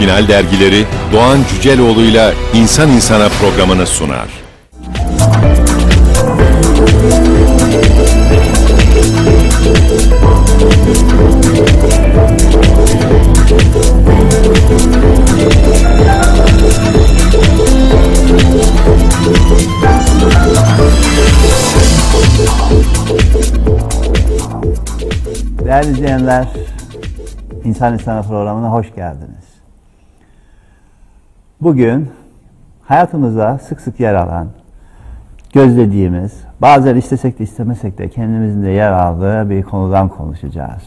Final dergileri Doğan Cüceloğlu'yla İnsan İnsana programını sunar. Değerli izleyenler, İnsan İnsana programına hoş geldiniz. Bugün hayatımızda sık sık yer alan, gözlediğimiz, bazen istesek de istemesek de kendimizin de yer aldığı bir konudan konuşacağız.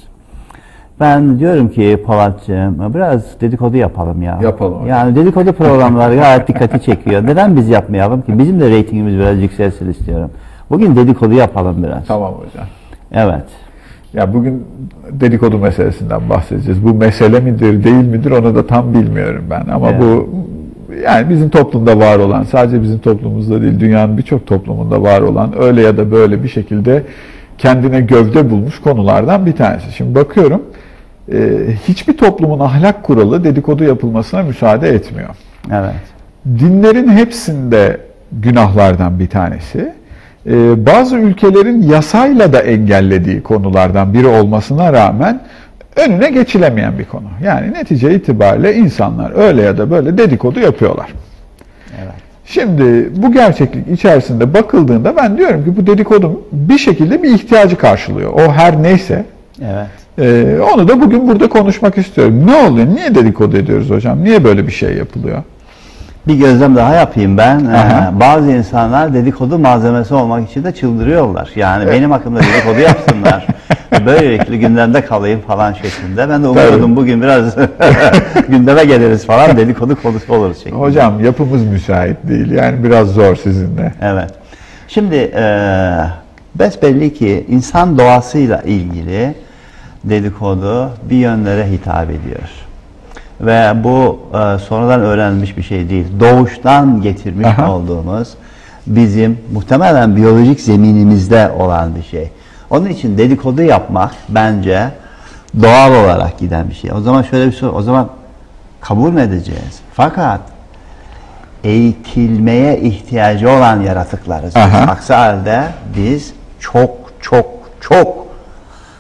Ben diyorum ki Polatcığım biraz dedikodu yapalım ya. Yapalım. Yani dedikodu programları gayet dikkati çekiyor. Neden biz yapmayalım ki? Bizim de reytingimiz biraz yükselsin istiyorum. Bugün dedikodu yapalım biraz. Tamam hocam. Evet. Ya bugün dedikodu meselesinden bahsedeceğiz. Bu mesele midir, değil midir onu da tam bilmiyorum ben. Ama Evet. bu yani bizim toplumda var olan, sadece bizim toplumumuzda değil, dünyanın birçok toplumunda var olan öyle ya da böyle bir şekilde kendine gövde bulmuş konulardan bir tanesi. Şimdi bakıyorum, e, hiçbir toplumun ahlak kuralı dedikodu yapılmasına müsaade etmiyor. Evet. Dinlerin hepsinde günahlardan bir tanesi. Ee, bazı ülkelerin yasayla da engellediği konulardan biri olmasına rağmen önüne geçilemeyen bir konu. Yani netice itibariyle insanlar öyle ya da böyle dedikodu yapıyorlar. Evet. Şimdi bu gerçeklik içerisinde bakıldığında ben diyorum ki bu dedikodun bir şekilde bir ihtiyacı karşılıyor. O her neyse Evet. ee, onu da bugün burada konuşmak istiyorum. Ne oluyor? Niye dedikodu ediyoruz hocam? Niye böyle bir şey yapılıyor? Bir gözlem daha yapayım ben. Aha. Ee, bazı insanlar dedikodu malzemesi olmak için de çıldırıyorlar. Yani benim hakkımda dedikodu yapsınlar. Böylelikle gündemde kalayım falan şeklinde. Ben de umuyordum Tabii. bugün biraz gündeme geliriz falan dedikodu konusu oluruz şeklinde. Hocam yapımız müsait değil. Yani biraz zor sizinle. Evet. Şimdi e, besbelli ki insan doğasıyla ilgili dedikodu bir yönlere hitap ediyor. Ve bu e, sonradan öğrenilmiş bir şey değil. Doğuştan getirmiş Aha. olduğumuz bizim muhtemelen biyolojik zeminimizde olan bir şey. Onun için dedikodu yapmak bence doğal olarak giden bir şey. O zaman şöyle bir soru, o zaman kabul mü edeceğiz? Fakat eğitilmeye ihtiyacı olan yaratıklarız. Aha. Aksi halde biz çok çok çok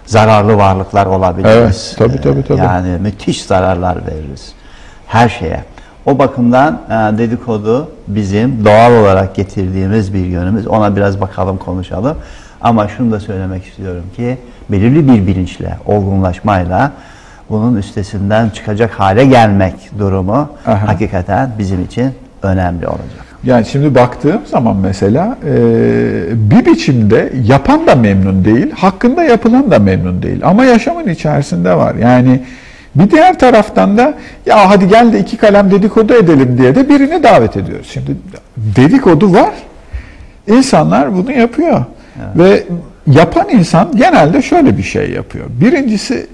zararlı varlıklar olabiliriz. Evet, tabii, tabii, tabii. Yani müthiş zararlar veririz her şeye. O bakımdan e, dedikodu bizim doğal olarak getirdiğimiz bir yönümüz. Ona biraz bakalım, konuşalım. Ama şunu da söylemek istiyorum ki belirli bir bilinçle, olgunlaşmayla bunun üstesinden çıkacak hale gelmek durumu Aha. hakikaten bizim için önemli olacak. Yani şimdi baktığım zaman mesela e, bir biçimde yapan da memnun değil, hakkında yapılan da memnun değil. Ama yaşamın içerisinde var. Yani bir diğer taraftan da ya hadi gel de iki kalem dedikodu edelim diye de birini davet ediyoruz. Şimdi dedikodu var. İnsanlar bunu yapıyor. Ve yapan insan genelde şöyle bir şey yapıyor. Birincisi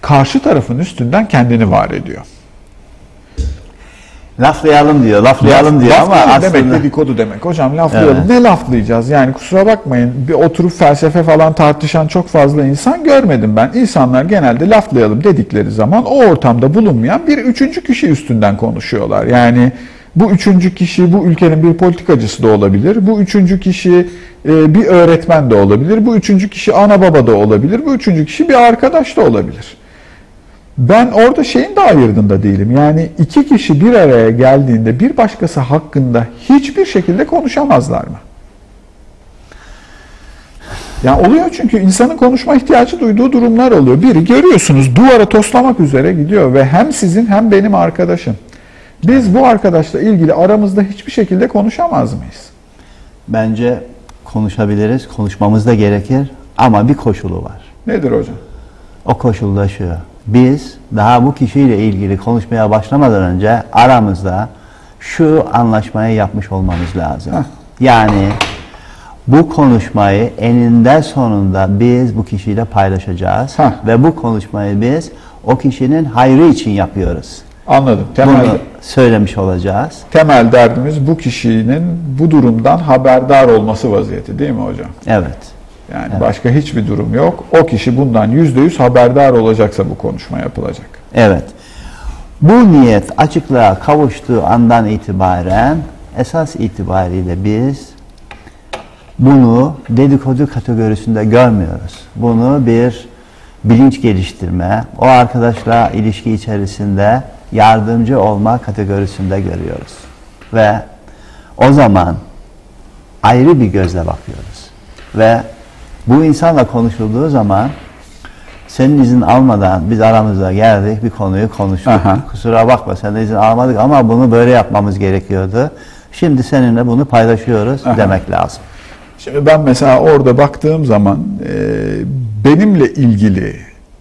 karşı tarafın üstünden kendini var ediyor. Laflayalım diyor, laflayalım diyor ama aslında... demek dedikodu demek. Hocam laflayalım. Evet. Ne laflayacağız? Yani kusura bakmayın bir oturup felsefe falan tartışan çok fazla insan görmedim ben. İnsanlar genelde laflayalım dedikleri zaman o ortamda bulunmayan bir üçüncü kişi üstünden konuşuyorlar. Yani bu üçüncü kişi bu ülkenin bir politikacısı da olabilir. Bu üçüncü kişi e, bir öğretmen de olabilir. Bu üçüncü kişi ana baba da olabilir. Bu üçüncü kişi bir arkadaş da olabilir. Ben orada şeyin de ayırdığında değilim. Yani iki kişi bir araya geldiğinde bir başkası hakkında hiçbir şekilde konuşamazlar mı? Ya oluyor çünkü insanın konuşma ihtiyacı duyduğu durumlar oluyor. Biri görüyorsunuz duvara toslamak üzere gidiyor ve hem sizin hem benim arkadaşım. Biz bu arkadaşla ilgili aramızda hiçbir şekilde konuşamaz mıyız? Bence konuşabiliriz, konuşmamız da gerekir ama bir koşulu var. Nedir hocam? O koşul da şu. Biz daha bu kişiyle ilgili konuşmaya başlamadan önce aramızda şu anlaşmayı yapmış olmamız lazım. Yani bu konuşmayı eninde sonunda biz bu kişiyle paylaşacağız Heh. ve bu konuşmayı biz o kişinin hayrı için yapıyoruz. Anladım. Temel, Bunu söylemiş olacağız. temel derdimiz bu kişinin bu durumdan haberdar olması vaziyeti değil mi hocam? Evet. Yani başka hiçbir durum yok. O kişi bundan yüzde yüz haberdar olacaksa bu konuşma yapılacak. Evet. Bu niyet açıklığa kavuştuğu andan itibaren esas itibariyle biz bunu dedikodu kategorisinde görmüyoruz. Bunu bir bilinç geliştirme, o arkadaşla ilişki içerisinde yardımcı olma kategorisinde görüyoruz. Ve o zaman ayrı bir gözle bakıyoruz. Ve bu insanla konuşulduğu zaman senin izin almadan biz aramızda geldik bir konuyu konuştuk. Aha. Kusura bakma sen izin almadık ama bunu böyle yapmamız gerekiyordu. Şimdi seninle bunu paylaşıyoruz Aha. demek lazım. Şimdi ben mesela orada baktığım zaman e, benimle ilgili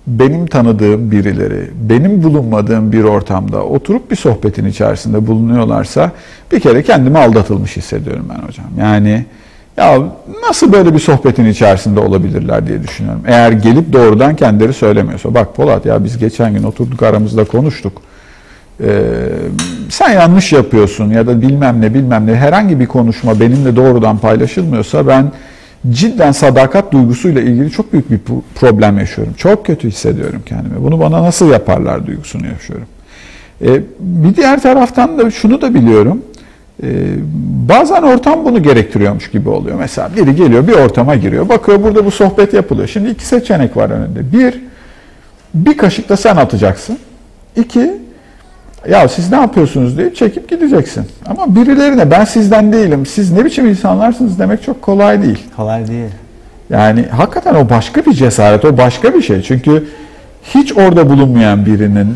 benim tanıdığım birileri benim bulunmadığım bir ortamda oturup bir sohbetin içerisinde bulunuyorlarsa bir kere kendimi aldatılmış hissediyorum ben hocam. Yani ya nasıl böyle bir sohbetin içerisinde olabilirler diye düşünüyorum. Eğer gelip doğrudan kendileri söylemiyorsa bak Polat ya biz geçen gün oturduk aramızda konuştuk. Ee, sen yanlış yapıyorsun ya da bilmem ne bilmem ne herhangi bir konuşma benimle doğrudan paylaşılmıyorsa ben cidden sadakat duygusuyla ilgili çok büyük bir pro- problem yaşıyorum. Çok kötü hissediyorum kendimi. Bunu bana nasıl yaparlar duygusunu yaşıyorum. Ee, bir diğer taraftan da şunu da biliyorum. Ee, bazen ortam bunu gerektiriyormuş gibi oluyor. Mesela biri geliyor bir ortama giriyor. Bakıyor burada bu sohbet yapılıyor. Şimdi iki seçenek var önünde. Bir, bir kaşık da sen atacaksın. İki, ya siz ne yapıyorsunuz diye çekip gideceksin. Ama birilerine ben sizden değilim, siz ne biçim insanlarsınız demek çok kolay değil. Kolay değil. Yani hakikaten o başka bir cesaret, o başka bir şey. Çünkü hiç orada bulunmayan birinin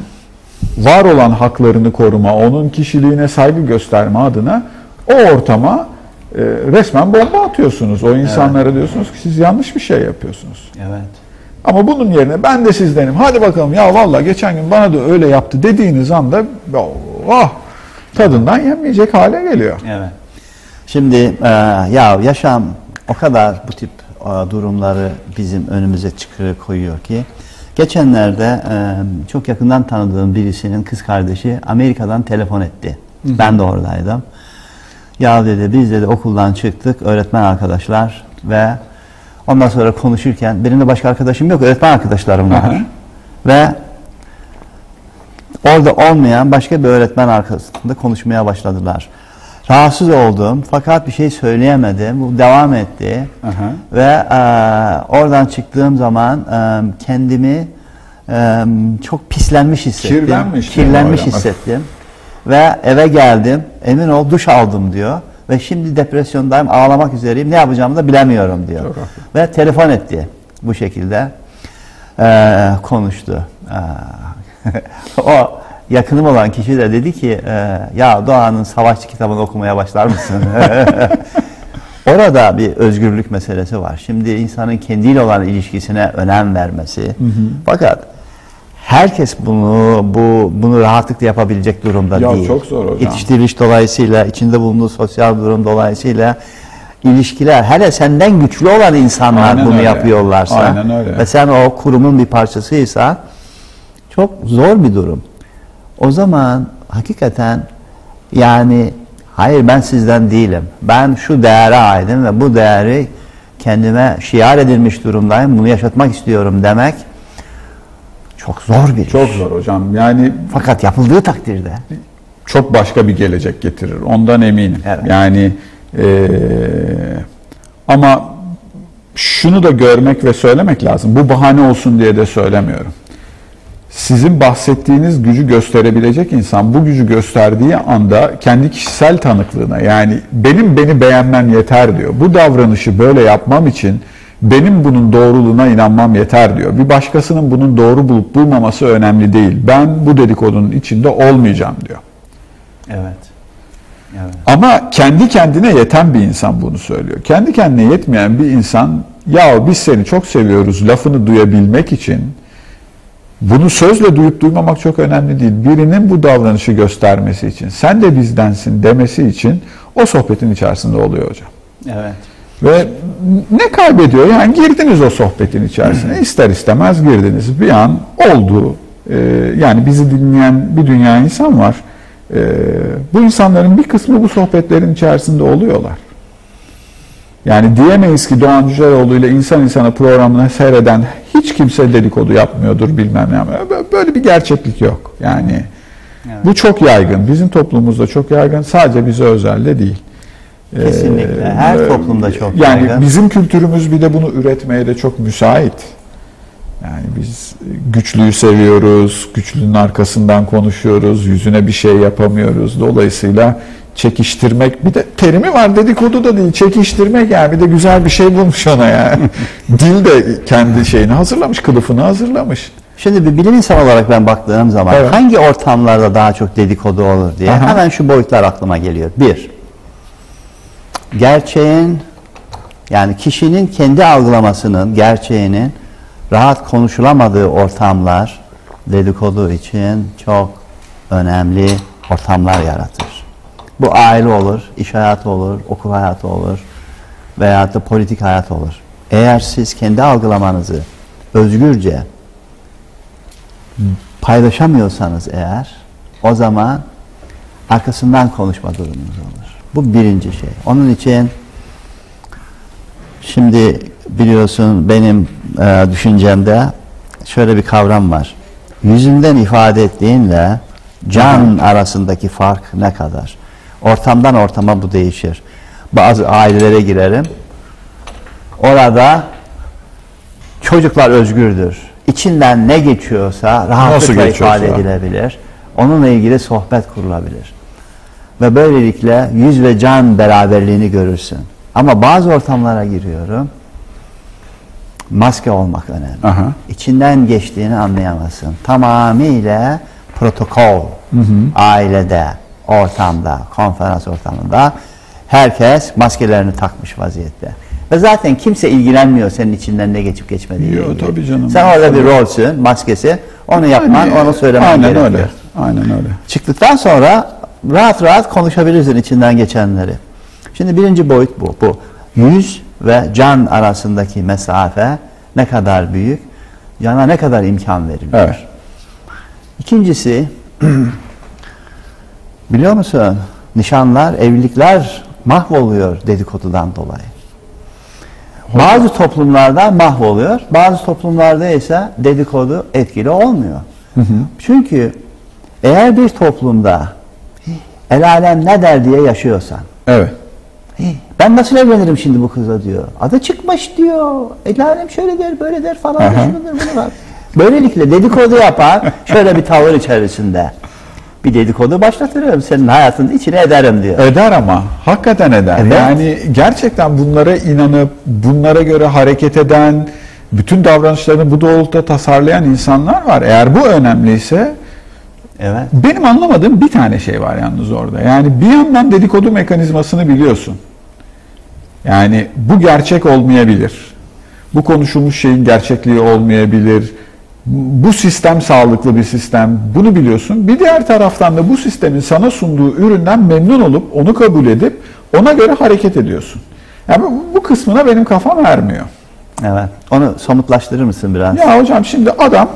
var olan haklarını koruma, onun kişiliğine saygı gösterme adına o ortama e, resmen bomba atıyorsunuz. O insanlara diyorsunuz ki siz yanlış bir şey yapıyorsunuz. Evet. Ama bunun yerine ben de sizdenim. Hadi bakalım ya vallahi geçen gün bana da öyle yaptı dediğiniz anda oh, tadından yenmeyecek hale geliyor. Evet. Şimdi e, ya yaşam o kadar bu tip e, durumları bizim önümüze çıkarı koyuyor ki geçenlerde e, çok yakından tanıdığım birisinin kız kardeşi Amerika'dan telefon etti. Ben de oradaydım. Ya dedi biz dedi okuldan çıktık öğretmen arkadaşlar ve ondan sonra konuşurken benim de başka arkadaşım yok öğretmen arkadaşlarım var. Aha. Ve orada olmayan başka bir öğretmen arkasında konuşmaya başladılar. Rahatsız oldum fakat bir şey söyleyemedim. Bu devam etti. Aha. Ve e, oradan çıktığım zaman e, kendimi e, çok pislenmiş hissettim. Kirlenmiş Kirlenmiş hissettim. Ve eve geldim. Emin ol duş aldım diyor. Ve şimdi depresyondayım, ağlamak üzereyim. Ne yapacağımı da bilemiyorum diyor. Çok. Ve telefon etti bu şekilde. E, konuştu. E, o yakınım olan kişi de dedi ki e, ya Doğan'ın savaşçı kitabını okumaya başlar mısın? Orada bir özgürlük meselesi var. Şimdi insanın kendiyle olan ilişkisine önem vermesi. Fakat herkes bunu bu bunu rahatlıkla yapabilecek durumda Ya değil. çok zor hocam. Yetiştiriliş dolayısıyla, içinde bulunduğu sosyal durum dolayısıyla ilişkiler hele senden güçlü olan insanlar Aynen bunu öyle. yapıyorlarsa Aynen öyle. ve sen o kurumun bir parçasıysa çok zor bir durum. O zaman hakikaten yani hayır ben sizden değilim. Ben şu değere aidim ve bu değeri kendime şiar edilmiş durumdayım. Bunu yaşatmak istiyorum demek çok zor bir Çok iş. zor hocam. Yani Fakat yapıldığı takdirde çok başka bir gelecek getirir. Ondan eminim. Evet. Yani eee, ama şunu da görmek ve söylemek lazım. Bu bahane olsun diye de söylemiyorum. Sizin bahsettiğiniz gücü gösterebilecek insan bu gücü gösterdiği anda kendi kişisel tanıklığına yani benim beni beğenmem yeter diyor. Bu davranışı böyle yapmam için benim bunun doğruluğuna inanmam yeter diyor. Bir başkasının bunun doğru bulup bulmaması önemli değil. Ben bu dedikodunun içinde olmayacağım diyor. evet. Evet. Ama kendi kendine yeten bir insan bunu söylüyor. Kendi kendine yetmeyen bir insan ya biz seni çok seviyoruz lafını duyabilmek için bunu sözle duyup duymamak çok önemli değil. Birinin bu davranışı göstermesi için sen de bizdensin demesi için o sohbetin içerisinde oluyor hocam. Evet. Ve ne kaybediyor? Yani girdiniz o sohbetin içerisine. ister istemez girdiniz. Bir an oldu. Ee, yani bizi dinleyen bir dünya insan var. Ee, bu insanların bir kısmı bu sohbetlerin içerisinde oluyorlar. Yani diyemeyiz ki Doğan Cüceloğlu ile insan insana programını seyreden hiç kimse dedikodu yapmıyordur bilmem ne. Böyle bir gerçeklik yok. Yani Bu çok yaygın. Bizim toplumumuzda çok yaygın. Sadece bize özel de değil. Kesinlikle. Her Ee, toplumda çok yani yaygın. bizim kültürümüz bir de bunu üretmeye de çok müsait. Yani biz güçlüyü seviyoruz, güçlünün arkasından konuşuyoruz, yüzüne bir şey yapamıyoruz. Dolayısıyla çekiştirmek bir de terimi var dedikodu da değil çekiştirmek yani bir de güzel bir şey bulmuş ona yani. Dil de kendi şeyini hazırlamış, kılıfını hazırlamış. Şimdi bir bilim insanı olarak ben baktığım zaman Evet. hangi ortamlarda daha çok dedikodu olur diye Aha. hemen şu boyutlar aklıma geliyor. Bir, gerçeğin yani kişinin kendi algılamasının gerçeğinin rahat konuşulamadığı ortamlar dedikodu için çok önemli ortamlar yaratır. Bu aile olur, iş hayatı olur, okul hayatı olur veya da politik hayat olur. Eğer siz kendi algılamanızı özgürce paylaşamıyorsanız eğer o zaman arkasından konuşma durumunuz olur. Bu birinci şey. Onun için şimdi biliyorsun benim e, düşüncemde şöyle bir kavram var. Yüzünden ifade ettiğinle can arasındaki fark ne kadar? Ortamdan ortama bu değişir. Bazı ailelere girerim. Orada çocuklar özgürdür. İçinden ne geçiyorsa rahatlıkla geçiyorsa. ifade edilebilir. Onunla ilgili sohbet kurulabilir. Ve böylelikle yüz ve can beraberliğini görürsün. Ama bazı ortamlara giriyorum. Maske olmak önemli. Aha. İçinden geçtiğini anlayamazsın. Tamamıyla protokol. Ailede, ortamda, konferans ortamında herkes maskelerini takmış vaziyette. Ve zaten kimse ilgilenmiyor senin içinden ne geçip geçmediğiyle Yo, ilgili. tabii canım. Sen orada bir rolsün, maskesi. Onu yapman, Yani, onu söylemen aynen gerekiyor. öyle. Aynen öyle. Çıktıktan sonra rahat rahat konuşabilirsin içinden geçenleri. Şimdi birinci boyut bu. Bu yüz ve can arasındaki mesafe ne kadar büyük, cana ne kadar imkan veriliyor. Evet. İkincisi, biliyor musun? Nişanlar, evlilikler mahvoluyor dedikodudan dolayı. Bazı toplumlarda mahvoluyor, bazı toplumlarda ise dedikodu etkili olmuyor. Çünkü eğer bir toplumda el alem ne der diye yaşıyorsan, Evet. "Hey, ben nasıl evlenirim şimdi bu kızla diyor. Adı çıkmış diyor. El alem şöyle der, böyle der falan. Şunudur, bunu var. Böylelikle dedikodu yapar, şöyle bir tavır içerisinde. Bir dedikodu başlatırım, senin hayatının içine ederim diyor. Eder ama hakikaten eder. Evet. Yani gerçekten bunlara inanıp bunlara göre hareket eden, bütün davranışlarını bu doğrultuda tasarlayan insanlar var. Eğer bu önemliyse Evet. benim anlamadığım bir tane şey var yalnız orada. Yani bir yandan dedikodu mekanizmasını biliyorsun. Yani bu gerçek olmayabilir. Bu konuşulmuş şeyin gerçekliği olmayabilir. Bu sistem sağlıklı bir sistem. Bunu biliyorsun. Bir diğer taraftan da bu sistemin sana sunduğu üründen memnun olup onu kabul edip ona göre hareket ediyorsun. Yani bu, kısmına benim kafam ermiyor. Evet. Onu somutlaştırır mısın biraz? Ya hocam şimdi adam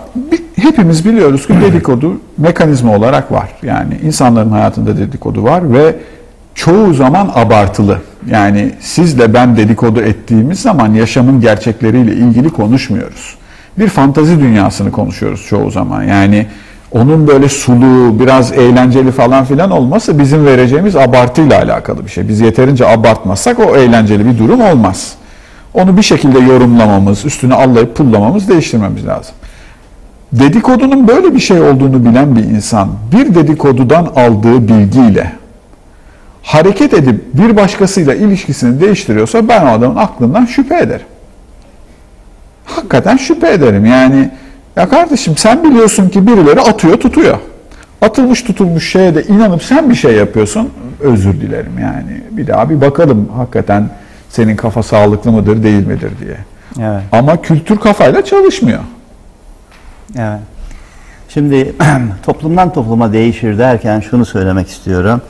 hepimiz biliyoruz ki dedikodu mekanizma olarak var. Yani insanların hayatında dedikodu var ve çoğu zaman abartılı. Yani sizle ben dedikodu ettiğimiz zaman yaşamın gerçekleriyle ilgili konuşmuyoruz. Bir fantazi dünyasını konuşuyoruz çoğu zaman. Yani onun böyle sulu, biraz eğlenceli falan filan olması bizim vereceğimiz abartıyla alakalı bir şey. Biz yeterince abartmazsak o eğlenceli bir durum olmaz. Onu bir şekilde yorumlamamız, üstüne allayıp pullamamız, değiştirmemiz lazım. Dedikodunun böyle bir şey olduğunu bilen bir insan bir dedikodudan aldığı bilgiyle hareket edip bir başkasıyla ilişkisini değiştiriyorsa ben o adamın aklından şüphe ederim. Hakikaten şüphe ederim. Yani ya kardeşim sen biliyorsun ki birileri atıyor tutuyor. Atılmış tutulmuş şeye de inanıp sen bir şey yapıyorsun. Özür dilerim yani. Bir daha bir bakalım hakikaten senin kafa sağlıklı mıdır değil midir diye. Evet. Ama kültür kafayla çalışmıyor. Evet. Şimdi toplumdan topluma değişir derken şunu söylemek istiyorum.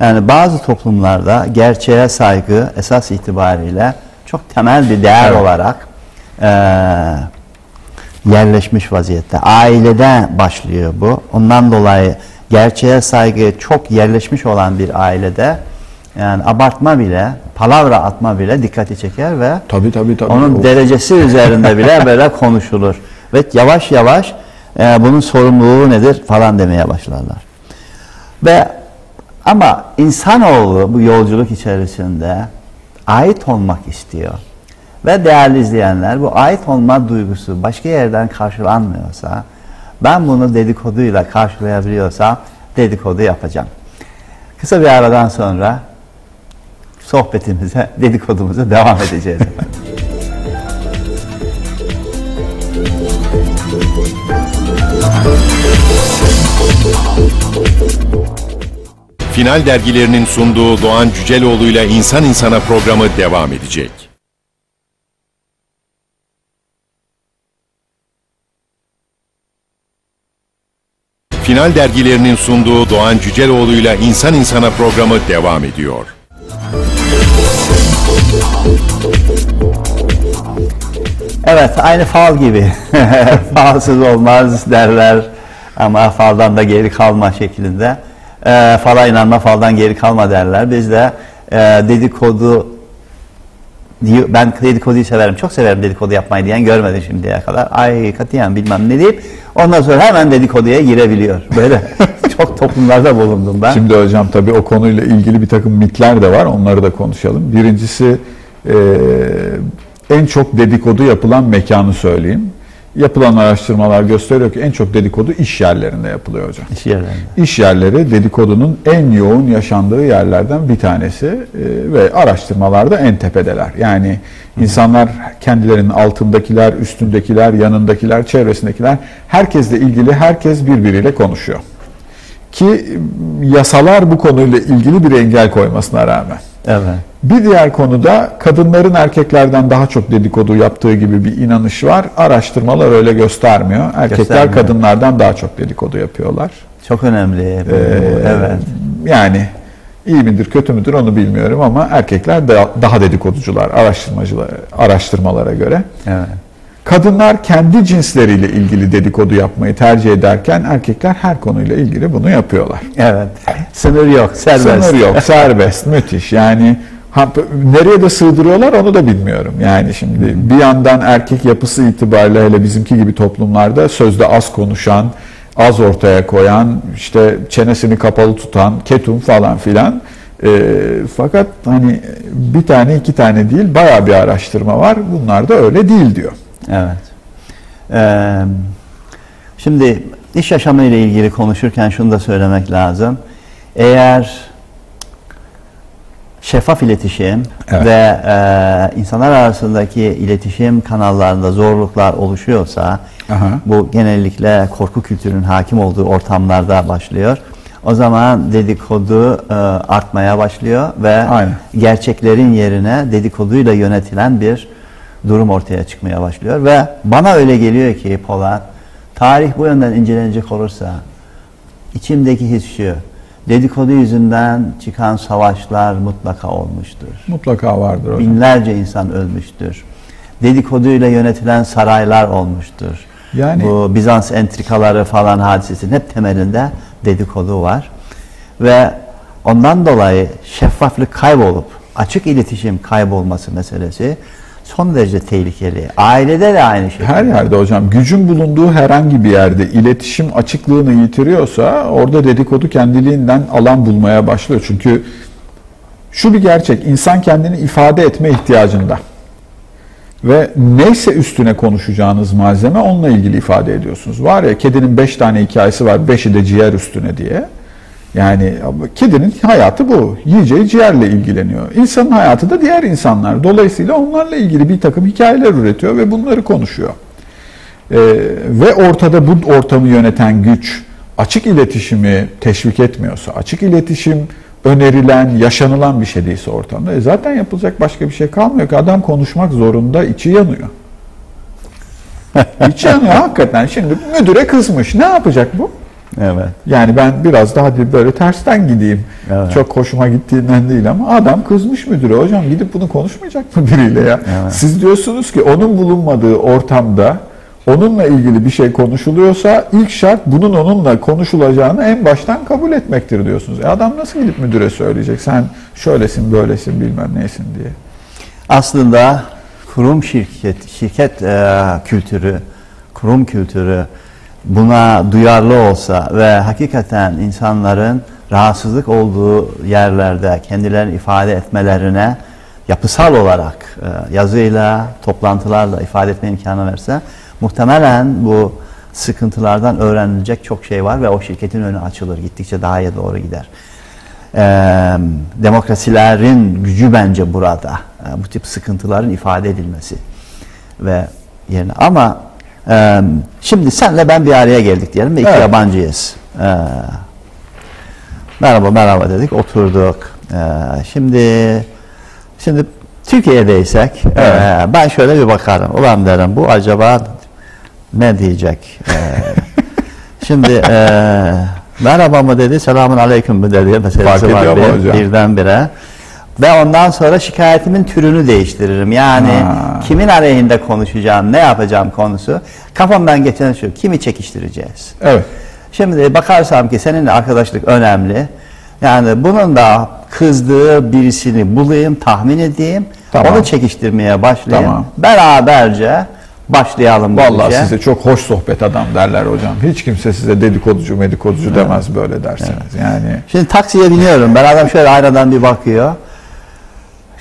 Yani bazı toplumlarda gerçeğe saygı esas itibariyle çok temel bir değer Evet. olarak eee, yerleşmiş vaziyette. Ailede başlıyor bu. Ondan dolayı gerçeğe saygı çok yerleşmiş olan bir ailede yani abartma bile, palavra atma bile dikkati çeker ve Tabii tabii tabii. onun O- derecesi üzerinde bile böyle konuşulur. Ve yavaş yavaş e, bunun sorumluluğu nedir falan demeye başlarlar. Ve ama insanoğlu bu yolculuk içerisinde ait olmak istiyor. Ve değerli izleyenler bu ait olma duygusu başka yerden karşılanmıyorsa ben bunu dedikoduyla karşılayabiliyorsam dedikodu yapacağım. Kısa bir aradan sonra sohbetimize, dedikodumuza devam edeceğiz. Final dergilerinin sunduğu Doğan Cüceloğlu ile İnsan İnsana programı devam edecek. Final dergilerinin sunduğu Doğan Cüceloğlu ile İnsan İnsana programı devam ediyor. Evet, aynı fal gibi. Falsız olmaz derler ama faldan da geri kalma şeklinde. E, fala inanma, faldan geri kalma derler. Biz de e, dedikodu ben dedikoduyu severim, çok severim dedikodu yapmayı diyen görmedim şimdiye kadar. Ay katiyen bilmem ne deyip ondan sonra hemen dedikoduya girebiliyor. Böyle çok toplumlarda bulundum ben. Şimdi hocam tabii o konuyla ilgili bir takım mitler de var. Onları da konuşalım. Birincisi e, en çok dedikodu yapılan mekanı söyleyeyim. Yapılan araştırmalar gösteriyor ki en çok dedikodu iş yerlerinde yapılıyor hocam. İş yerlerinde. İş yerleri dedikodunun en yoğun yaşandığı yerlerden bir tanesi e, ve araştırmalarda en tepedeler. Yani insanlar kendilerinin altındakiler, üstündekiler, yanındakiler, çevresindekiler herkesle ilgili herkes birbiriyle konuşuyor. Ki yasalar bu konuyla ilgili bir engel koymasına rağmen. Evet. Bir diğer konuda kadınların erkeklerden daha çok dedikodu yaptığı gibi bir inanış var. Araştırmalar öyle göstermiyor. Erkekler Göstermiyor. kadınlardan daha çok dedikodu yapıyorlar. Çok önemli. Ee, evet. Yani iyi midir kötü müdür onu bilmiyorum ama erkekler daha dedikoducular araştırmacılar araştırmalara göre. Evet. Kadınlar kendi cinsleriyle ilgili dedikodu yapmayı tercih ederken erkekler her konuyla ilgili bunu yapıyorlar. Evet. Sınır yok. Serbest. Sınır yok, serbest, müthiş. Yani ha, nereye de sığdırıyorlar onu da bilmiyorum. Yani şimdi bir yandan erkek yapısı itibariyle hele bizimki gibi toplumlarda sözde az konuşan, az ortaya koyan, işte çenesini kapalı tutan, ketum falan filan. E, fakat hani bir tane iki tane değil bayağı bir araştırma var. Bunlar da öyle değil diyor. Evet. Ee, şimdi iş yaşamı ile ilgili konuşurken şunu da söylemek lazım. Eğer şeffaf iletişim Evet. ve e, insanlar arasındaki iletişim kanallarında zorluklar oluşuyorsa Aha. bu genellikle korku kültürünün hakim olduğu ortamlarda başlıyor. O zaman dedikodu e, artmaya başlıyor ve Aynen. gerçeklerin yerine dedikoduyla yönetilen bir durum ortaya çıkmaya başlıyor ve bana öyle geliyor ki Polat tarih bu yönden incelenecek olursa içimdeki his şu dedikodu yüzünden çıkan savaşlar mutlaka olmuştur. Mutlaka vardır hocam. Binlerce insan ölmüştür. Dedikoduyla yönetilen saraylar olmuştur. Yani- Bu Bizans entrikaları falan hadisesinin hep temelinde dedikodu var. Ve ondan dolayı şeffaflık kaybolup açık iletişim kaybolması meselesi son derece tehlikeli. Ailede de aynı şekilde. Her yerde hocam gücün bulunduğu herhangi bir yerde iletişim açıklığını yitiriyorsa orada dedikodu kendiliğinden alan bulmaya başlıyor. Çünkü şu bir gerçek insan kendini ifade etme ihtiyacında. Ve neyse üstüne konuşacağınız malzeme onunla ilgili ifade ediyorsunuz. Var ya kedinin beş tane hikayesi var, beşi de ciğer üstüne diye. Yani kedinin hayatı bu. Yiyeceği ciğerle ilgileniyor. İnsanın hayatı da diğer insanlar. Dolayısıyla onlarla ilgili bir takım hikayeler üretiyor ve bunları konuşuyor. Ee, ve ortada bu ortamı yöneten güç açık iletişimi teşvik etmiyorsa, açık iletişim önerilen, yaşanılan bir şey değilse ortamda e zaten yapılacak başka bir şey kalmıyor ki adam konuşmak zorunda, içi yanıyor. içi yanıyor hakikaten. Şimdi müdüre kızmış. Ne yapacak bu? Evet. Yani ben biraz daha hadi böyle tersten gideyim. Evet. Çok hoşuma gittiğinden değil ama adam kızmış müdüre. Hocam gidip bunu konuşmayacak mı biriyle ya? Evet. Siz diyorsunuz ki onun bulunmadığı ortamda onunla ilgili bir şey konuşuluyorsa ilk şart bunun onunla konuşulacağını en baştan kabul etmektir diyorsunuz. E adam nasıl gidip müdüre söyleyecek? Sen şöylesin, böylesin, bilmem neysin diye. Aslında kurum şirket şirket e, kültürü, kurum kültürü buna duyarlı olsa ve hakikaten insanların rahatsızlık olduğu yerlerde kendilerini ifade etmelerine yapısal olarak e, yazıyla, toplantılarla ifade etme imkanı verse muhtemelen bu sıkıntılardan öğrenilecek çok şey var ve o şirketin önü açılır. Gittikçe daha iyi doğru gider. Ee, demokrasilerin gücü bence burada. Ee, bu tip sıkıntıların ifade edilmesi ve yerine. Ama e, şimdi senle ben bir araya geldik diyelim ve iki Evet. yabancıyız. Ee, merhaba merhaba dedik oturduk. Ee, şimdi şimdi Türkiye'deysek e, Evet. ben şöyle bir bakarım. Ulan derim bu acaba ne diyecek? Ee, şimdi e, merhaba mı dedi, selamun aleyküm mü dedi meselesi Fark var bir- birdenbire. Ve ondan sonra şikayetimin türünü değiştiririm. Yani Ha. kimin aleyhinde konuşacağım, ne yapacağım konusu. Kafamdan geçen şu, kimi çekiştireceğiz? Evet. Şimdi bakarsam ki seninle arkadaşlık önemli. Yani bunun da kızdığı birisini bulayım, tahmin edeyim. Tamam. Onu çekiştirmeye başlayayım. Tamam. Beraberce başlayalım. Vallahi size çok hoş sohbet adam derler hocam. Hiç kimse size dedikoducu medikoducu demez böyle derseniz. Yani Şimdi taksiye biniyorum. Ben adam şöyle aynadan bir bakıyor.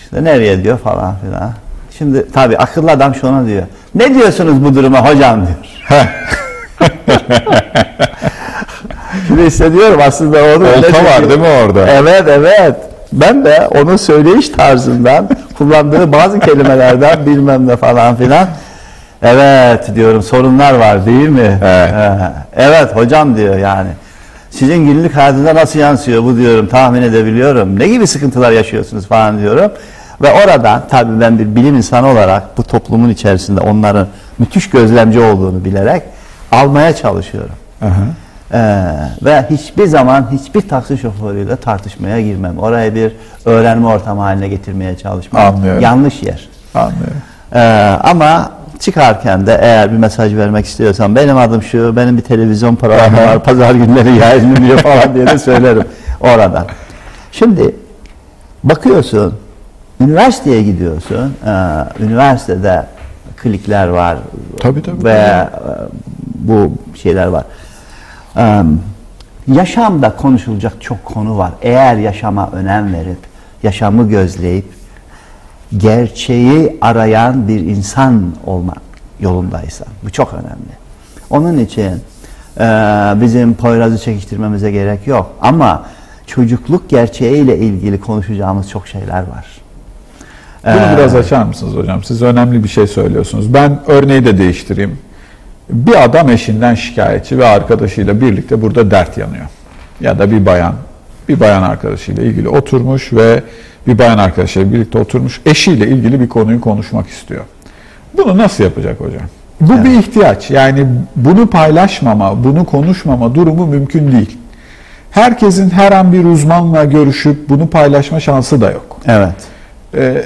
İşte nereye diyor falan filan. Şimdi tabii akıllı adam şuna diyor. Ne diyorsunuz bu duruma hocam diyor. Şimdi hissediyorum aslında onu olta var değil mi orada? Evet evet. Ben de onun söyleyiş tarzından kullandığı bazı kelimelerden bilmem ne falan filan. Evet diyorum sorunlar var değil mi? Evet. Evet hocam diyor yani. Sizin günlük hayatınıza nasıl yansıyor bu diyorum tahmin edebiliyorum. Ne gibi sıkıntılar yaşıyorsunuz falan diyorum. Ve oradan tabii ben bir bilim insanı olarak bu toplumun içerisinde onların müthiş gözlemci olduğunu bilerek almaya çalışıyorum. Ee, ve hiçbir zaman hiçbir taksi şoförüyle tartışmaya girmem. Orayı bir öğrenme ortamı haline getirmeye çalışmam. Anlıyorum. Yanlış yer. Anlıyorum. Ee, ama çıkarken de eğer bir mesaj vermek istiyorsam benim adım şu, benim bir televizyon programı var, pazar günleri yayınlanıyor falan diye de söylerim oradan. Şimdi bakıyorsun, üniversiteye gidiyorsun, ee, üniversitede klikler var Tabii, tabii, ve tabii. e, bu şeyler var. Ee, yaşamda konuşulacak çok konu var. Eğer yaşama önem verip, yaşamı gözleyip, gerçeği arayan bir insan olma yolundaysan. Bu çok önemli. Onun için e, bizim Poyraz'ı çekiştirmemize gerek yok. Ama çocukluk gerçeğiyle ilgili konuşacağımız çok şeyler var. Bunu Ee, biraz açar mısınız hocam? Siz önemli bir şey söylüyorsunuz. Ben örneği de değiştireyim. Bir adam eşinden şikayetçi ve arkadaşıyla birlikte burada dert yanıyor. Ya da bir bayan, bir bayan arkadaşıyla ilgili oturmuş ve bir bayan arkadaşıyla birlikte oturmuş. Eşiyle ilgili bir konuyu konuşmak istiyor. Bunu nasıl yapacak hocam? Bu bir ihtiyaç. Yani bunu paylaşmama, bunu konuşmama durumu mümkün değil. Herkesin her an bir uzmanla görüşüp bunu paylaşma şansı da yok. Evet. Ee,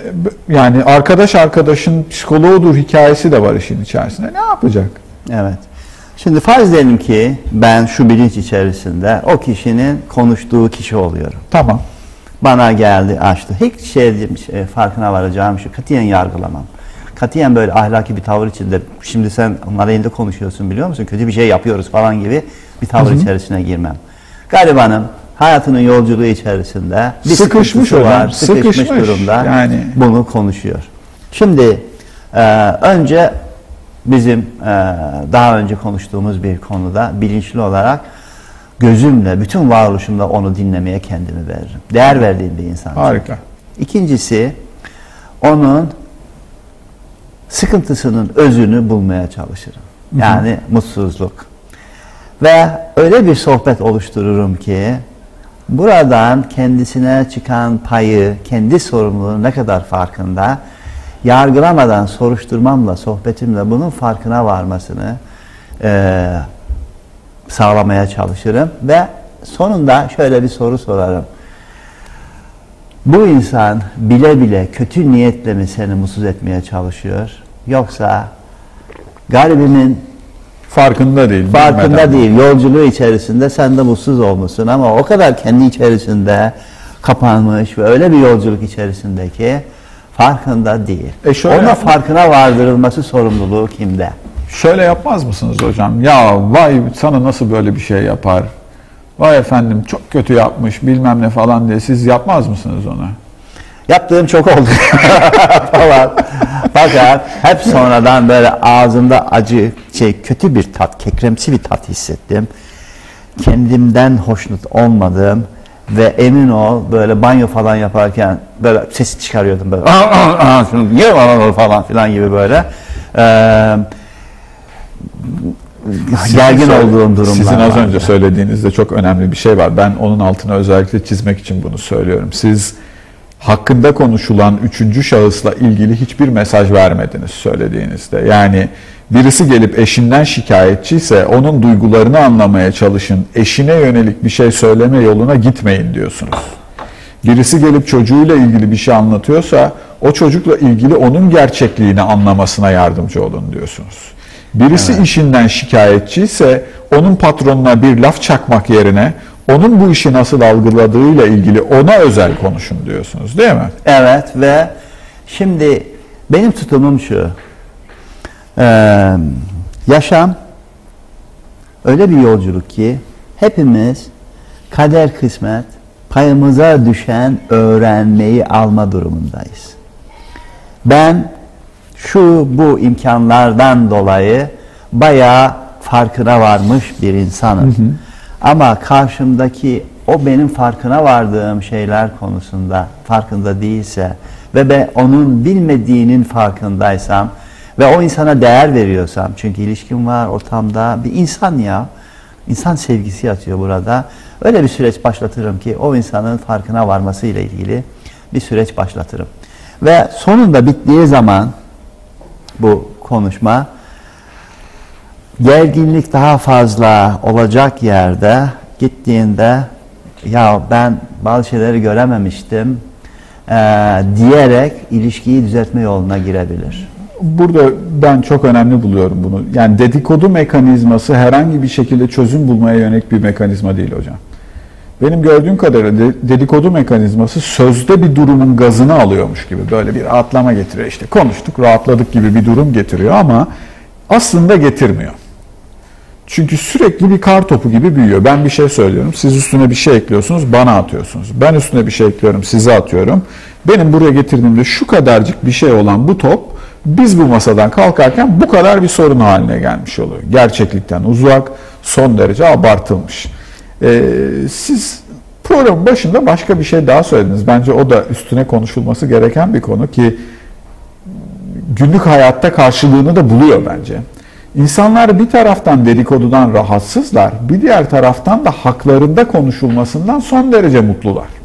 yani arkadaş arkadaşın psikoloğudur hikayesi de var işin içerisinde. Ne yapacak? Evet. Şimdi farz edelim ki ben şu bilinç içerisinde o kişinin konuştuğu kişi oluyorum. Tamam. Bana geldi açtı. Hiç şey, şey farkına varacağım şu katiyen yargılamam. Katiyen böyle ahlaki bir tavır içinde şimdi sen onun aleyhinde konuşuyorsun biliyor musun? Kötü bir şey yapıyoruz falan gibi bir tavır içerisine girmem. Garibanın hayatının yolculuğu içerisinde bir Sıkışmış var, sıkışmış, sıkışmış. durumda Yani. bunu konuşuyor. Şimdi e, önce bizim e, daha önce konuştuğumuz bir konuda bilinçli olarak gözümle, bütün varoluşumla onu dinlemeye kendimi veririm. Değer verdiğim bir insan. Harika. İkincisi onun sıkıntısının özünü bulmaya çalışırım. Yani mutsuzluk. Ve öyle bir sohbet oluştururum ki buradan kendisine çıkan payı, kendi sorumluluğu ne kadar farkında yargılamadan soruşturmamla, sohbetimle bunun farkına varmasını eee, sağlamaya çalışırım ve sonunda şöyle bir soru sorarım. Bu insan bile bile kötü niyetle mi seni mutsuz etmeye çalışıyor? Yoksa garibimin Farkında değil. farkında bilmeden. değil, yolculuğu içerisinde sen de mutsuz olmuşsun ama o kadar kendi içerisinde kapanmış ve öyle bir yolculuk içerisindeki farkında değil. E şöyle Ona farkına vardırılması sorumluluğu kimde? Şöyle yapmaz mısınız hocam? Ya vay sana nasıl böyle bir şey yapar? Vay efendim çok kötü yapmış bilmem ne falan diye siz yapmaz mısınız ona? Yaptığım çok oldu falan. Fakat hep sonradan böyle ağzımda acı, şey kötü bir tat, kekremsi bir tat hissettim. Kendimden hoşnut olmadım ve emin ol böyle banyo falan yaparken böyle ses çıkarıyordum böyle. "Aa, aa, aa, şunu falan filan gibi böyle. Ee, gergin olduğum durumlar Sizin az önce söylediğinizde çok önemli bir şey var. Ben onun altına özellikle çizmek için bunu söylüyorum. Siz hakkında konuşulan üçüncü şahısla ilgili hiçbir mesaj vermediniz söylediğinizde. Yani birisi gelip eşinden şikayetçiyse onun duygularını anlamaya çalışın. Eşine yönelik bir şey söyleme yoluna gitmeyin diyorsunuz. Birisi gelip çocuğuyla ilgili bir şey anlatıyorsa o çocukla ilgili onun gerçekliğini anlamasına yardımcı olun diyorsunuz. Birisi işinden şikayetçiyse onun patronuna bir laf çakmak yerine onun bu işi nasıl algıladığıyla ilgili ona özel konuşun diyorsunuz değil mi? Evet ve şimdi benim tutumum şu. Ee, yaşam öyle bir yolculuk ki hepimiz kader kısmet payımıza düşen öğrenmeyi alma durumundayız. Ben şu bu imkanlardan dolayı bayağı farkına varmış bir insanım. Ama karşımdaki o benim farkına vardığım şeyler konusunda farkında değilse ve ben onun bilmediğinin farkındaysam ve o insana değer veriyorsam çünkü ilişkim var ortamda bir insan ya insan sevgisi yatıyor burada. Öyle bir süreç başlatırım ki o insanın farkına varması ile ilgili bir süreç başlatırım. Ve sonunda bittiği zaman bu konuşma gerginlik daha fazla olacak yerde gittiğinde ya ben bazı şeyleri görememiştim eee, diyerek ilişkiyi düzeltme yoluna girebilir. Burada ben çok önemli buluyorum bunu. Yani dedikodu mekanizması herhangi bir şekilde çözüm bulmaya yönelik bir mekanizma değil hocam. Benim gördüğüm kadarıyla de- dedikodu mekanizması sözde bir durumun gazını alıyormuş gibi böyle bir rahatlama getiriyor. İşte konuştuk, rahatladık gibi bir durum getiriyor ama aslında getirmiyor. Çünkü sürekli bir kar topu gibi büyüyor. Ben bir şey söylüyorum, siz üstüne bir şey ekliyorsunuz, bana atıyorsunuz. Ben üstüne bir şey ekliyorum, size atıyorum. Benim buraya getirdiğimde şu kadarcık bir şey olan bu top, biz bu masadan kalkarken bu kadar bir sorun haline gelmiş oluyor. Gerçeklikten uzak, son derece abartılmış. Ee, siz programın başında başka bir şey daha söylediniz. Bence o da üstüne konuşulması gereken bir konu ki günlük hayatta karşılığını da buluyor bence. İnsanlar bir taraftan dedikodudan rahatsızlar, bir diğer taraftan da haklarında konuşulmasından son derece mutlular.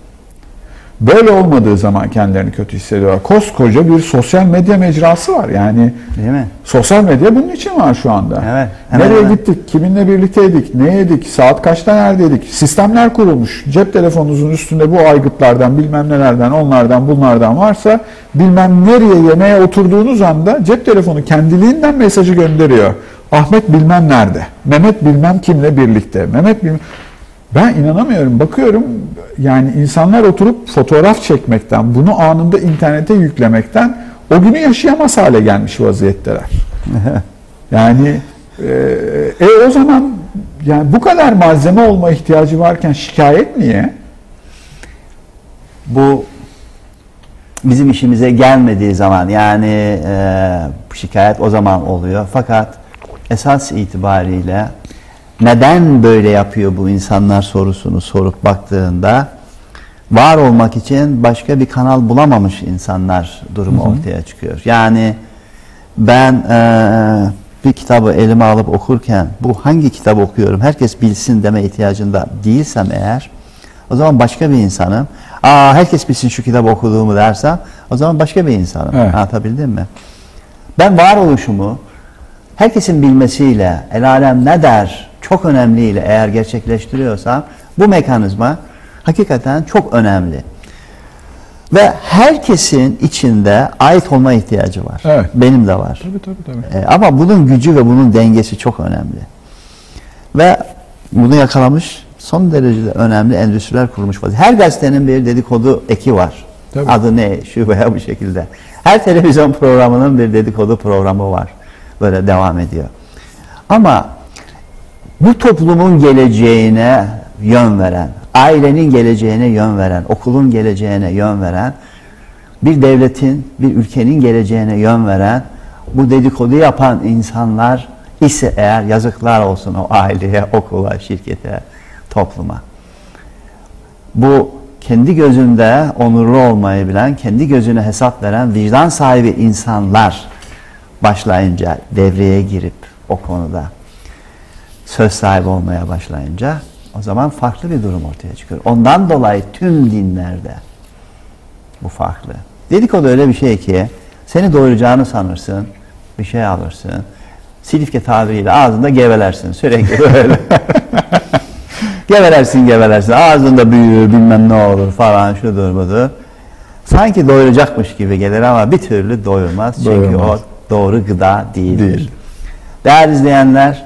Böyle olmadığı zaman kendilerini kötü hissediyorlar. Koskoca bir sosyal medya mecrası var. Yani Değil mi? sosyal medya bunun için var şu anda. Evet, hemen Nereye hemen. gittik, kiminle birlikteydik, ne yedik, saat kaçta neredeydik? Sistemler kurulmuş. Cep telefonunuzun üstünde bu aygıtlardan, bilmem nelerden, onlardan, bunlardan varsa bilmem nereye yemeğe oturduğunuz anda cep telefonu kendiliğinden mesajı gönderiyor. Ahmet bilmem nerede, Mehmet bilmem kimle birlikte, Mehmet bilmem... Ben inanamıyorum. Bakıyorum yani insanlar oturup fotoğraf çekmekten, bunu anında internete yüklemekten o günü yaşayamaz hale gelmiş vaziyetteler. Yani e, e, o zaman yani bu kadar malzeme olma ihtiyacı varken şikayet niye? Bu bizim işimize gelmediği zaman yani e, şikayet o zaman oluyor. Fakat esas itibariyle neden böyle yapıyor bu insanlar sorusunu sorup baktığında var olmak için başka bir kanal bulamamış insanlar durumu ortaya çıkıyor. Yani ben e, bir kitabı elime alıp okurken bu hangi kitabı okuyorum herkes bilsin deme ihtiyacında değilsem eğer o zaman başka bir insanım. Aa herkes bilsin şu kitabı okuduğumu dersem o zaman başka bir insanım. Evet. Anlatabildim mi? Ben varoluşumu herkesin bilmesiyle el alem ne der çok önemliyle eğer gerçekleştiriyorsam bu mekanizma hakikaten çok önemli. Ve herkesin içinde ait olma ihtiyacı var. Evet. Benim de var. Tabii tabii tabii. E, ama bunun gücü ve bunun dengesi çok önemli. Ve bunu yakalamış son derecede önemli endüstriler kurulmuş vaziyette. Her gazetenin bir dedikodu eki var. Tabii. Adı ne, şu veya bu şekilde. Her televizyon programının bir dedikodu programı var. Böyle devam ediyor. Ama bu toplumun geleceğine yön veren, ailenin geleceğine yön veren, okulun geleceğine yön veren, bir devletin, bir ülkenin geleceğine yön veren, bu dedikodu yapan insanlar ise eğer yazıklar olsun o aileye, okula, şirkete, topluma. Bu kendi gözünde onurlu olmayı bilen, kendi gözüne hesap veren vicdan sahibi insanlar başlayınca devreye girip o konuda söz sahibi olmaya başlayınca o zaman farklı bir durum ortaya çıkıyor. Ondan dolayı tüm dinlerde bu farklı. Dedikodu öyle bir şey ki seni doyuracağını sanırsın, bir şey alırsın. Silifke tabiriyle ağzında gevelersin sürekli böyle. gevelersin gevelersin ağzında büyür bilmem ne olur falan şudur budur. Sanki doyuracakmış gibi gelir ama bir türlü doyurmaz. Çünkü Doyurmaz. o doğru gıda değildir. Değil. Değerli izleyenler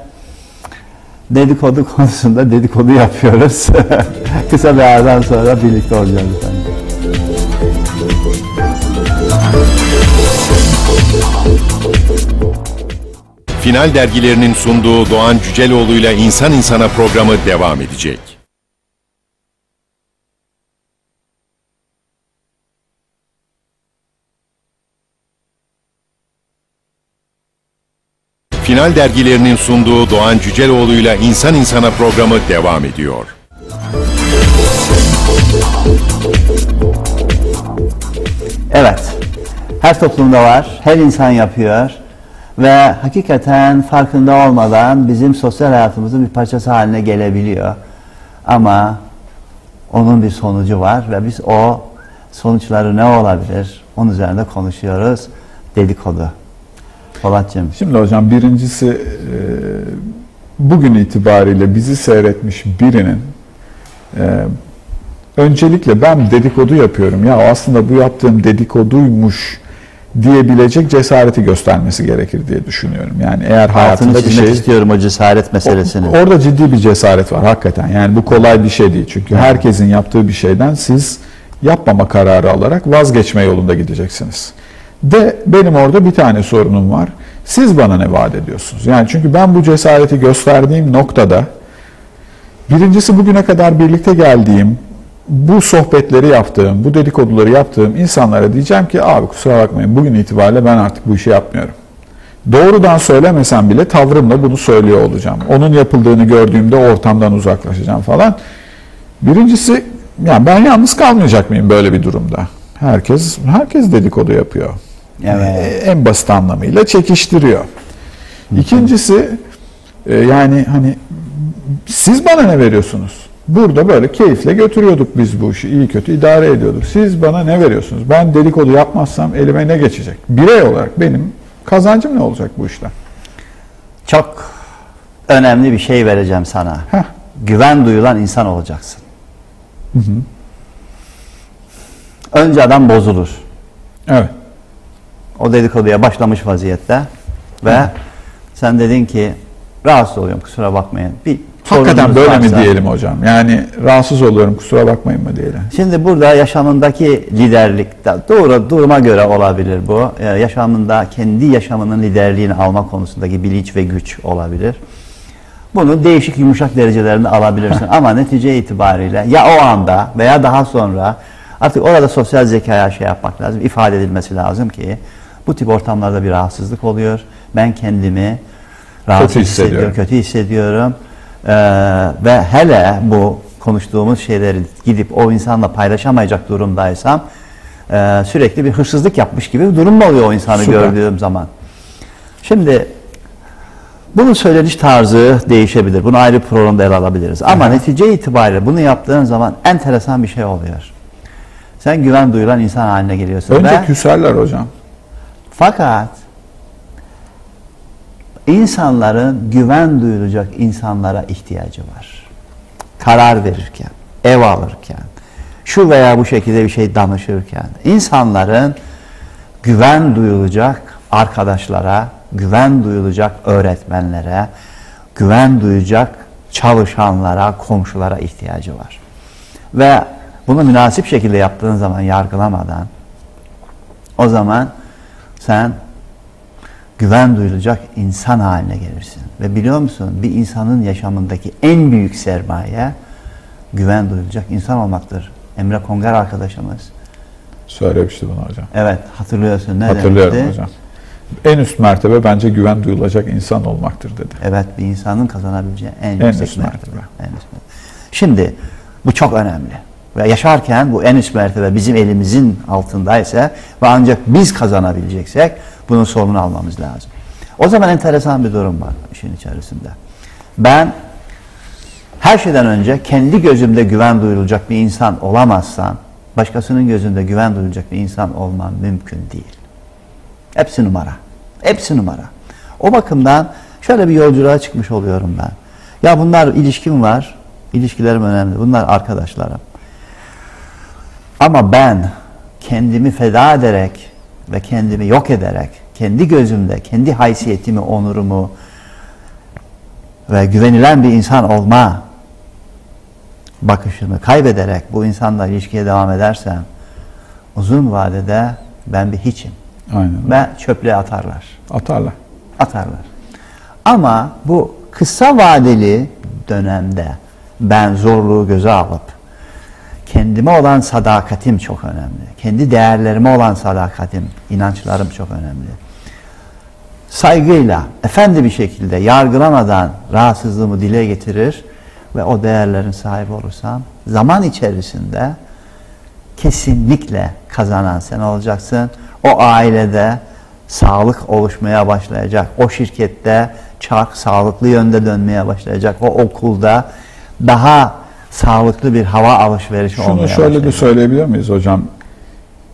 dedikodu konusunda dedikodu yapıyoruz. Kısa bir aradan sonra birlikte olacağız efendim. Final dergilerinin sunduğu Doğan Cüceloğlu'yla İnsan İnsana programı devam edecek. Final dergilerinin sunduğu Doğan Cüceloğlu'yla İnsan İnsana programı devam ediyor. Evet. Her toplumda var. Her insan yapıyor. Ve hakikaten farkında olmadan bizim sosyal hayatımızın bir parçası haline gelebiliyor. Ama onun bir sonucu var ve biz o sonuçları ne olabilir? Onun üzerinde konuşuyoruz. Dedikodu. Polatcığım. Şimdi hocam birincisi e, bugün itibariyle bizi seyretmiş birinin e, öncelikle ben dedikodu yapıyorum ya aslında bu yaptığım dedikoduymuş diyebilecek cesareti göstermesi gerekir diye düşünüyorum. Yani eğer hayatında bir şey istiyorum o cesaret meselesini. Orada ciddi bir cesaret var hakikaten. Yani bu kolay bir şey değil. Çünkü herkesin yaptığı bir şeyden siz yapmama kararı alarak vazgeçme yolunda gideceksiniz. De benim orada bir tane sorunum var. Siz bana ne vaat ediyorsunuz? Yani çünkü ben bu cesareti gösterdiğim noktada birincisi bugüne kadar birlikte geldiğim, bu sohbetleri yaptığım, bu dedikoduları yaptığım insanlara diyeceğim ki abi kusura bakmayın bugün itibariyle ben artık bu işi yapmıyorum. Doğrudan söylemesem bile tavrımla bunu söylüyor olacağım. Onun yapıldığını gördüğümde ortamdan uzaklaşacağım falan. Birincisi yani ben yalnız kalmayacak mıyım böyle bir durumda? Herkes herkes dedikodu yapıyor. Evet. Ee, En basit anlamıyla çekiştiriyor. İkincisi e, yani hani siz bana ne veriyorsunuz? Burada böyle keyifle götürüyorduk biz bu işi. iyi kötü idare ediyorduk. Siz bana ne veriyorsunuz? Ben dedikodu yapmazsam elime ne geçecek? Birey olarak benim kazancım ne olacak bu işten? Çok önemli bir şey vereceğim sana. Heh. Güven duyulan insan olacaksın. Önce adam bozulur. Evet. O dedikoduya başlamış vaziyette ve sen dedin ki rahatsız oluyorum kusura bakmayın. Bir Hakikaten böyle mi varsa- diyelim hocam? Yani rahatsız oluyorum kusura bakmayın mı diyelim? Şimdi burada yaşamındaki liderlik de doğru duruma göre olabilir bu. Ee, yaşamında kendi yaşamının liderliğini alma konusundaki bilinç ve güç olabilir. Bunu değişik yumuşak derecelerinde alabilirsin ama netice itibariyle ya o anda veya daha sonra artık orada sosyal zekaya şey yapmak lazım, ifade edilmesi lazım ki bu tip ortamlarda bir rahatsızlık oluyor. Ben kendimi rahatsız Kötü hissediyorum, hissediyorum. kötü hissediyorum. Ee, ve hele bu konuştuğumuz şeyleri gidip o insanla paylaşamayacak durumdaysam e, sürekli bir hırsızlık yapmış gibi bir durum oluyor o insanı Süper. gördüğüm zaman? Şimdi bunun söyleniş tarzı değişebilir. Bunu ayrı programda ele alabiliriz. Ama netice itibariyle bunu yaptığın zaman enteresan bir şey oluyor. Sen güven duyulan insan haline geliyorsun. Önce ve- küserler hocam. Fakat insanların güven duyulacak insanlara ihtiyacı var. Karar verirken, ev alırken, şu veya bu şekilde bir şey danışırken insanların güven duyulacak arkadaşlara, güven duyulacak öğretmenlere, güven duyacak çalışanlara, komşulara ihtiyacı var. Ve bunu münasip şekilde yaptığın zaman yargılamadan o zaman sen güven duyulacak insan haline gelirsin. Ve biliyor musun bir insanın yaşamındaki en büyük sermaye güven duyulacak insan olmaktır. Emre Kongar arkadaşımız. Söylemişti bunu hocam. Evet hatırlıyorsun ne Hatırlıyorum demişti? hocam. En üst mertebe bence güven duyulacak insan olmaktır dedi. Evet bir insanın kazanabileceği en, En yüksek üst mertebe. mertebe. En üst mertebe. Şimdi bu çok önemli. Ve yaşarken bu en üst mertebe bizim elimizin altındaysa ve ancak biz kazanabileceksek bunun sorumluluğunu almamız lazım. O zaman enteresan bir durum var işin içerisinde. Ben her şeyden önce kendi gözümde güven duyulacak bir insan olamazsam başkasının gözünde güven duyulacak bir insan olmam mümkün değil. Hepsi numara. Hepsi numara. O bakımdan şöyle bir yolculuğa çıkmış oluyorum ben. Ya bunlar ilişkim var. İlişkilerim önemli. Bunlar arkadaşlarım. Ama ben kendimi feda ederek ve kendimi yok ederek kendi gözümde kendi haysiyetimi, onurumu ve güvenilen bir insan olma bakışını kaybederek bu insanla ilişkiye devam edersem uzun vadede ben bir hiçim. Aynen. Ve çöplüğe atarlar. Atarlar. Atarlar. Ama bu kısa vadeli dönemde ben zorluğu göze alıp kendime olan sadakatim çok önemli. Kendi değerlerime olan sadakatim, inançlarım çok önemli. Saygıyla, efendi bir şekilde yargılamadan rahatsızlığımı dile getirir ve o değerlerin sahibi olursam zaman içerisinde kesinlikle kazanan sen olacaksın. O ailede sağlık oluşmaya başlayacak. O şirkette çark sağlıklı yönde dönmeye başlayacak. O okulda daha sağlıklı bir hava alışverişi Şunu olmaya şöyle de başlayacak. söyleyebilir miyiz hocam?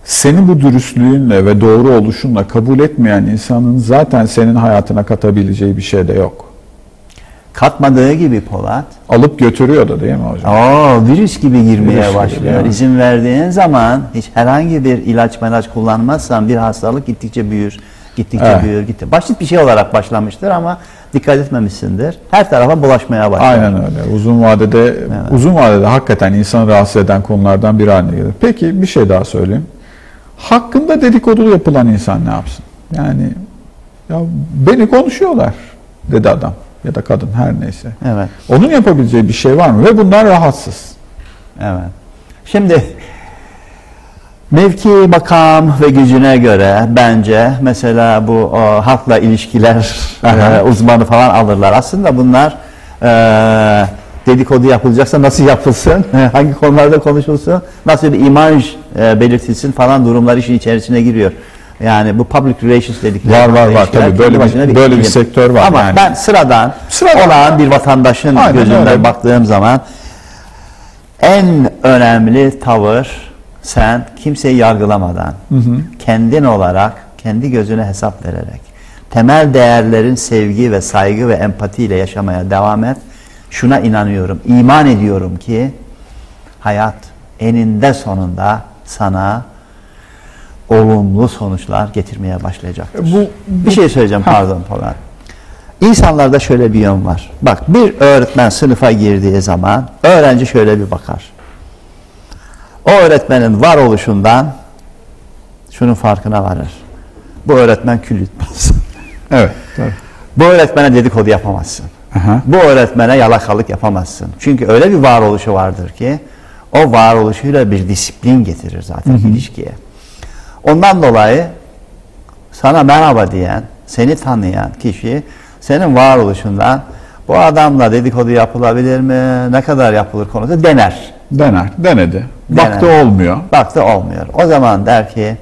Seni bu dürüstlüğünle ve doğru oluşunla kabul etmeyen insanın zaten senin hayatına katabileceği bir şey de yok. Katmadığı gibi Polat, Alıp götürüyor da değil mi hocam? o virüs gibi girmeye Virüs gibi, başlıyor. mi? İzin verdiğin zaman hiç herhangi bir ilaç melaç kullanmazsan bir hastalık gittikçe büyür, gittikçe Evet. büyür, gitti. Basit bir şey olarak başlamıştır ama dikkat etmemişsindir. Her tarafa bulaşmaya başlar. Aynen öyle. Uzun vadede uzun vadede hakikaten insanı rahatsız eden konulardan biri haline gelir. Peki bir şey daha söyleyeyim. Hakkında dedikodu yapılan insan ne yapsın? Yani ya beni konuşuyorlar dedi adam ya da kadın her neyse. Evet. Onun yapabileceği bir şey var mı? Ve bundan rahatsız. Evet. Şimdi mevki, makam ve gücüne göre bence mesela bu o, halkla ilişkiler e, uzmanı falan alırlar. Aslında bunlar e, dedikodu yapılacaksa nasıl yapılsın, hangi konularda konuşulsun, nasıl bir imaj e, belirtilsin falan durumlar işin içerisine giriyor. Yani bu public relations dedikleri Var, var, var. Tabii böyle bir- başına böyle bir sektör var Ama yani. ben sıradan, Sıradan. olağan bir vatandaşın Aynen gözünden öyle. baktığım zaman en önemli tavır sen kimseyi yargılamadan, kendin olarak, kendi gözüne hesap vererek, temel değerlerin sevgi ve saygı ve empatiyle yaşamaya devam et. Şuna inanıyorum, iman ediyorum ki hayat eninde sonunda sana olumlu sonuçlar getirmeye başlayacaktır. Bu, Bir şey söyleyeceğim pardon Polat. İnsanlarda şöyle bir yön var. Bak bir öğretmen sınıfa girdiği zaman öğrenci şöyle bir bakar. O öğretmenin varoluşundan şunun farkına varır. Bu öğretmen kül yutmaz. evet. Bu öğretmene dedikodu yapamazsın. Aha. Bu öğretmene yalakalık yapamazsın. Çünkü öyle bir varoluşu vardır ki o varoluşuyla bir disiplin getirir zaten ilişkiye. Ondan dolayı sana merhaba diyen, seni tanıyan kişi senin varoluşundan bu adamla dedikodu yapılabilir mi, ne kadar yapılır konuda dener. Dener. Denedi. Dener. Baktı olmuyor. Baktı olmuyor. O zaman der ki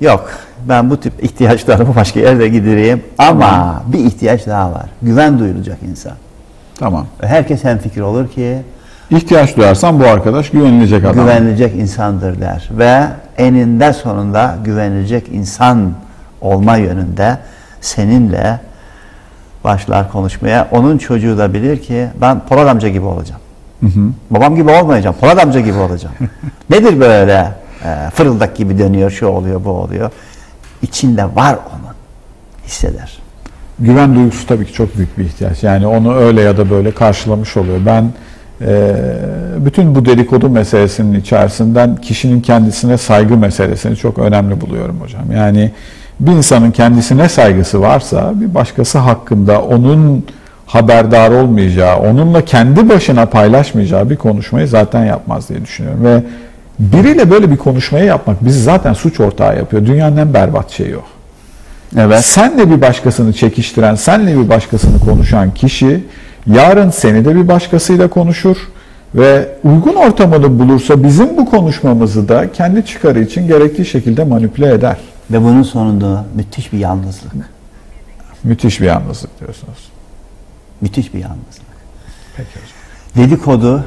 yok ben bu tip ihtiyaçlarımı başka yerde gidereyim ama bir ihtiyaç daha var. Güven duyulacak insan. Tamam. Herkes hemfikir olur ki İhtiyaç duyarsan bu arkadaş güvenilecek adam. güvenilecek insandır der. Ve eninde sonunda güvenilecek insan olma yönünde seninle başlar konuşmaya. Onun çocuğu da bilir ki ben Polat amca gibi olacağım. Babam gibi olmayacağım. Polat amca gibi olacağım. Nedir böyle e, fırıldak gibi dönüyor, şu oluyor, bu oluyor. İçinde var onun. Hisseder. Güven duygusu tabii ki çok büyük bir ihtiyaç. Yani onu öyle ya da böyle karşılamış oluyor. Ben e, bütün bu dedikodu meselesinin içerisinden kişinin kendisine saygı meselesini çok önemli buluyorum hocam. Yani bir insanın kendisine saygısı varsa bir başkası hakkında onun haberdar olmayacağı, onunla kendi başına paylaşmayacağı bir konuşmayı zaten yapmaz diye düşünüyorum. Ve biriyle böyle bir konuşmayı yapmak bizi zaten suç ortağı yapıyor. Dünyanın en berbat şeyi o. Evet. Senle bir başkasını çekiştiren, senle bir başkasını konuşan kişi yarın seni de bir başkasıyla konuşur ve uygun ortamını bulursa bizim bu konuşmamızı da kendi çıkarı için gerektiği şekilde manipüle eder. Ve bunun sonunda müthiş bir yalnızlık. Müthiş bir yalnızlık diyorsunuz. Müthiş bir yalnızlık. Peki hocam. Dedikodu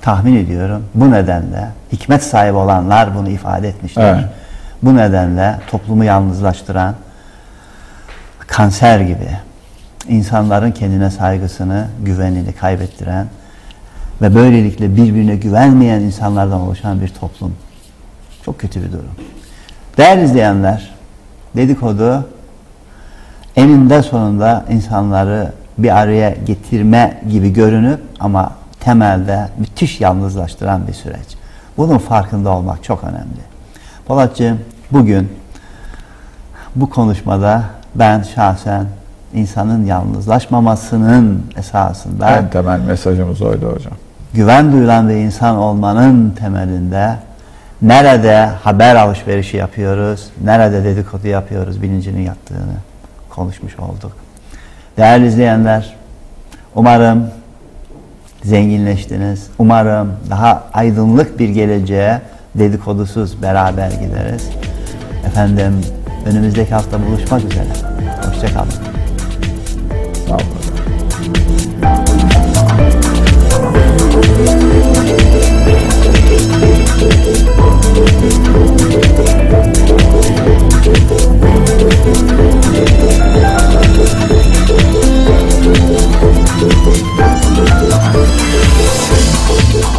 tahmin ediyorum bu nedenle hikmet sahibi olanlar bunu ifade etmişler. Evet. Bu nedenle toplumu yalnızlaştıran kanser gibi insanların kendine saygısını, güvenini kaybettiren ve böylelikle birbirine güvenmeyen insanlardan oluşan bir toplum. Çok kötü bir durum. Değerli izleyenler, dedikodu eninde sonunda insanları bir araya getirme gibi görünüp ama temelde müthiş yalnızlaştıran bir süreç. Bunun farkında olmak çok önemli. Polatcığım bugün bu konuşmada ben şahsen insanın yalnızlaşmamasının esasında En temel mesajımız oydu hocam. güven duyulan bir insan olmanın temelinde nerede haber alışverişi yapıyoruz, nerede dedikodu yapıyoruz bilincinin yattığını konuşmuş olduk. Değerli izleyenler, umarım zenginleştiniz. Umarım daha aydınlık bir geleceğe dedikodusuz beraber gideriz. Efendim önümüzdeki hafta buluşmak üzere. Hoşçakalın. Sağ olun hocam.